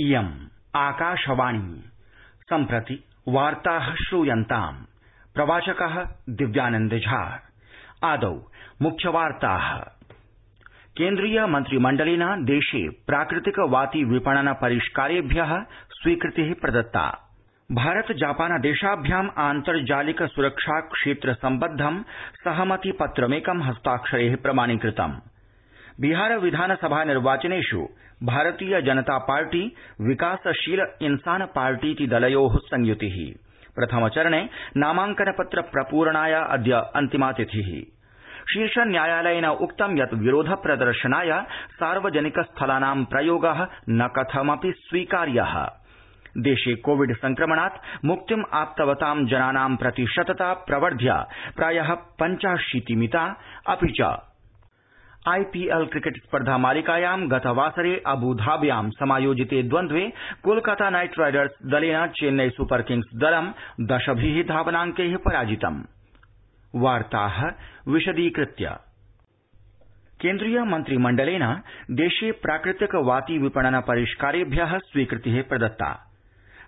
इयम् आकाशवाणी। सम्प्रति वार्ताः श्रूयन्ताम्। प्रवाचकः दिव्यानन्द झा। आदौ मुख्यवार्ताः। केंद्रीय मन्त्रिमण्डलेन देशे प्राकृतिक वाति विपणन परिष्कारेभ्यः स्वीकृति प्रदत्ता। भारत जापान देशाभ्याम् आन्तर्जालिक सुरक्षा क्षेत्र सम्बद्धं सहमति पत्रमेकं हस्ताक्षरैः प्रमाणीकृतम्। बिहार विधानसभा निर्वाचनेष् भारतीय जनता पार्टी विकासशील इंसान पार्टीति दलयोः संयुतिः। प्रथम चरणे नामांकन पत्र प्रपूरणाय अद्य अन्तिमा तिथिः। शीर्षन्यायालयेन उक्तं यत् विरोध प्रदर्शनाय सार्वजनिक स्थलानां प्रयोगः न कथमपि स्वीकार्यः। देशे कोविड संक्रमणात् मुक्तिम् आप्तवतां जनानां प्रतिशतता प्रवर्ध्य प्रायः पञ्चाशीतिमिता अपि च आईपीएल क्रिकेट स्पर्धा मालिकायां गतवासरे अबुधाब्यां समायोजिते द्वन्द्वे कोलकाता नाइट राइडर्स दलेन चेन्नई सुपर किंग्स दलं दशभिः धावनाङ्कैः पराजितम्। केंद्रीय मन्त्रिमण्डलेन देशे प्राकृतिक वाति विपणन परिष्कारेभ्यः स्वीकृति प्रदत्ता।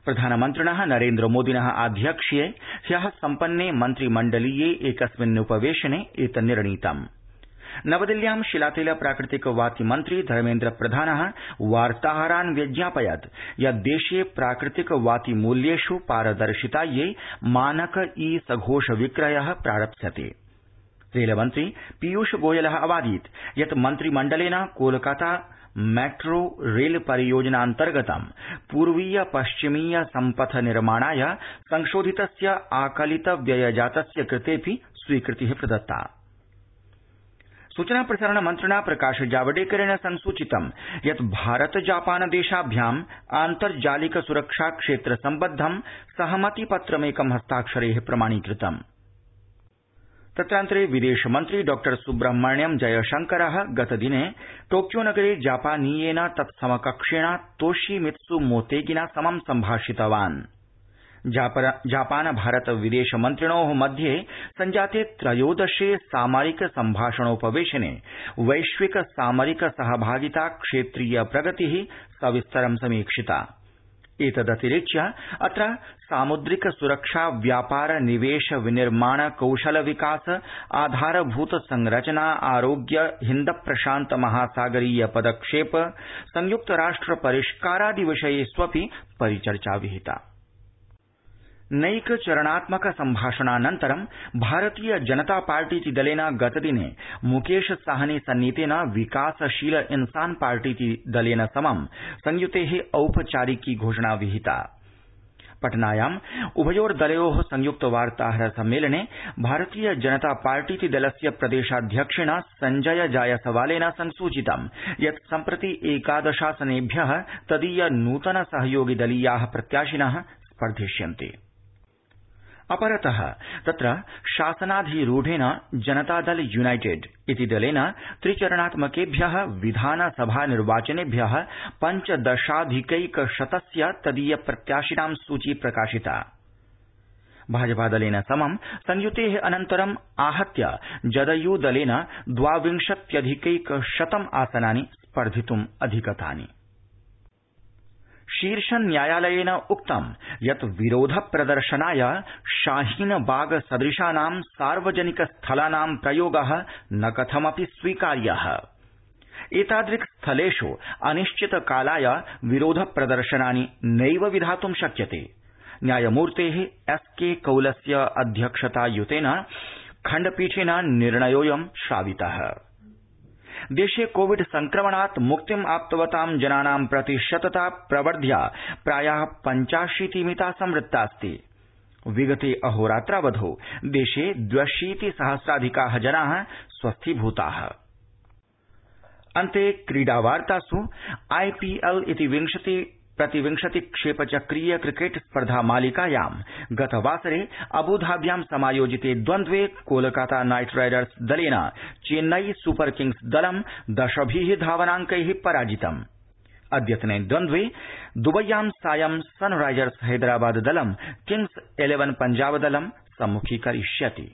प्रधानमन्त्रिणः नरेन्द्रमोदिनः आध्यक्ष्ये ह्यः सम्पन्ने मन्त्रिमण्डलीये एकस्मिन्नुपवेशने एतन्निर्णीतम्। नवदिल्ल्यां शिलातेल प्राकृतिक वाति मन्त्री धर्मेन्द्र प्रधानः वार्ताहरान् व्यज्ञापयत् यत् देशे प्राकृतिक वाति मूल्येष् पारदर्शितायै मानक ई सघोष विक्रयः प्रारप्स्यते। रेलमन्त्री पीयूष गोयलः अवादीत् यत् मन्त्रिमण्डलेन कोलकाता मैट्रो रेल परियोजनान्तर्गतं पूर्वीय पश्चिमीय सम्पथ निर्माणाय संशोधितस्य आकलित व्ययजातस्य कृतेऽपि स्वीकृतिः प्रदत्ता। सूचना प्रसारण मन्त्रिणा प्रकाश जावडेकरेण संसूचितं यत् भारत जापान देशाभ्याम् आन्तर्जालिक सुरक्षा क्षेत्र सम्बद्धं सहमति पत्रमेकं हस्ताक्षरैः प्रमाणीकृतम्। तत्रान्तरे विदेशमन्त्री डॉ. सुब्रह्मण्यम जयशंकर गतदिने टोक्यो नगरे जापानीयेन तत्समकक्षेण तोषिमित्सु मोतेगिना समं सम्भाषितवान्। जापान भारत विदेश मन्त्रिणोः मध्ये सञ्जाते त्रयोदशे सामरिक सम्भाषणोपवेशने वैश्विक सामरिक सहभागिता क्षेत्रीय प्रगतिः सविस्तरं समीक्षिता। एतदतिरिच्य अत्र सामुद्रिक सुरक्षा व्यापार निवेश विनिर्माण कौशल विकास आधारभूत संरचना आरोग्य हिन्द प्रशान्त महासागरीय पदक्षेप संयुक्त राष्ट्र परिष्कारादि विषयेष्वपि परिचर्चा विहिता। नैक चरणात्मक सम्भाषणानन्तरं भारतीय जनता पार्टीति दलेन गतदिने मुकेश साहनी सन्नीतेन विकासशील इंसान पार्टीति दलेन समं संयुतेः औपचारिकी घोषणा विहिता। पटनायाम् उभयोर्दलयोः संयुक्त वार्ताहर सम्मेलने भारतीय जनता पार्टीति दलस्य प्रदेशाध्यक्षेण सञ्जय जायसवालेन संसूचितं यत् सम्प्रति एकादशासनेभ्यः तदीय नूतन सहयोगि दलीयाः प्रत्याशिनः स्पर्धिष्यन्ते। अपरतः, तत्र शासनाधिरूढेन जनतादल यूनाइटेड इति दलेन त्रिचरणात्मकेभ्यः विधानसभा निर्वाचनेभ्य पञ्चदशाधिकैकशतस्य तदीय प्रत्याशिनां सूची प्रकाशिता। भाजपादलेन समं संयुते अनन्तरम् आहत्य जदयू दलेन द्वाविंशत्यधिकैकशतम् आसनानि स्पर्धितुम् अधिगतानि। शीर्षन्यायालयेन उक्तं यत् विरोध प्रदर्शनाय शाहीन बाग सदृशानां सार्वजनिक स्थलानां प्रयोगः न कथमपि स्वीकार्यः। एतादृक् स्थलेष् अनिश्चित कालाय विरोध प्रदर्शनानि नैव विधातुं शक्यते। न्यायमूर्तेः एस् के कौलस्य अध्यक्षतायुतेन खण्डपीठेन निर्णयोऽयं श्रावितः। देशे कोविड संक्रमणात् मुक्तिम् आप्तवतां जनानां प्रतिशतता प्रवर्ध्य प्राय पञ्चाशीति मिता संवृत्तास्ति विगते अहोरात्रावधौ देशे द्व्यशीति सहस्राधिका जना स्वस्थीभूता। अन्ते क्रीडावार्तासु आईपीएल इति विंशति प्रतिविंशति क्षेप चक्रीय क्रिकेट स्पर्धा मालिकायां गतवासरे अबुधाब्यां समायोजिते द्वन्द्वे कोलकाता नाइट राइडर्स दलेन चेन्नई सुपर किंग्स दलं दशभिः धावनाङ्कैः पराजितम्। अद्यतने द्वन्द्वे दुबय्यां सायं सनराइजर्स हैदराबाद दलं किंग्स इलेवन पञ्जाब दलं सम्मुखीकरिष्यति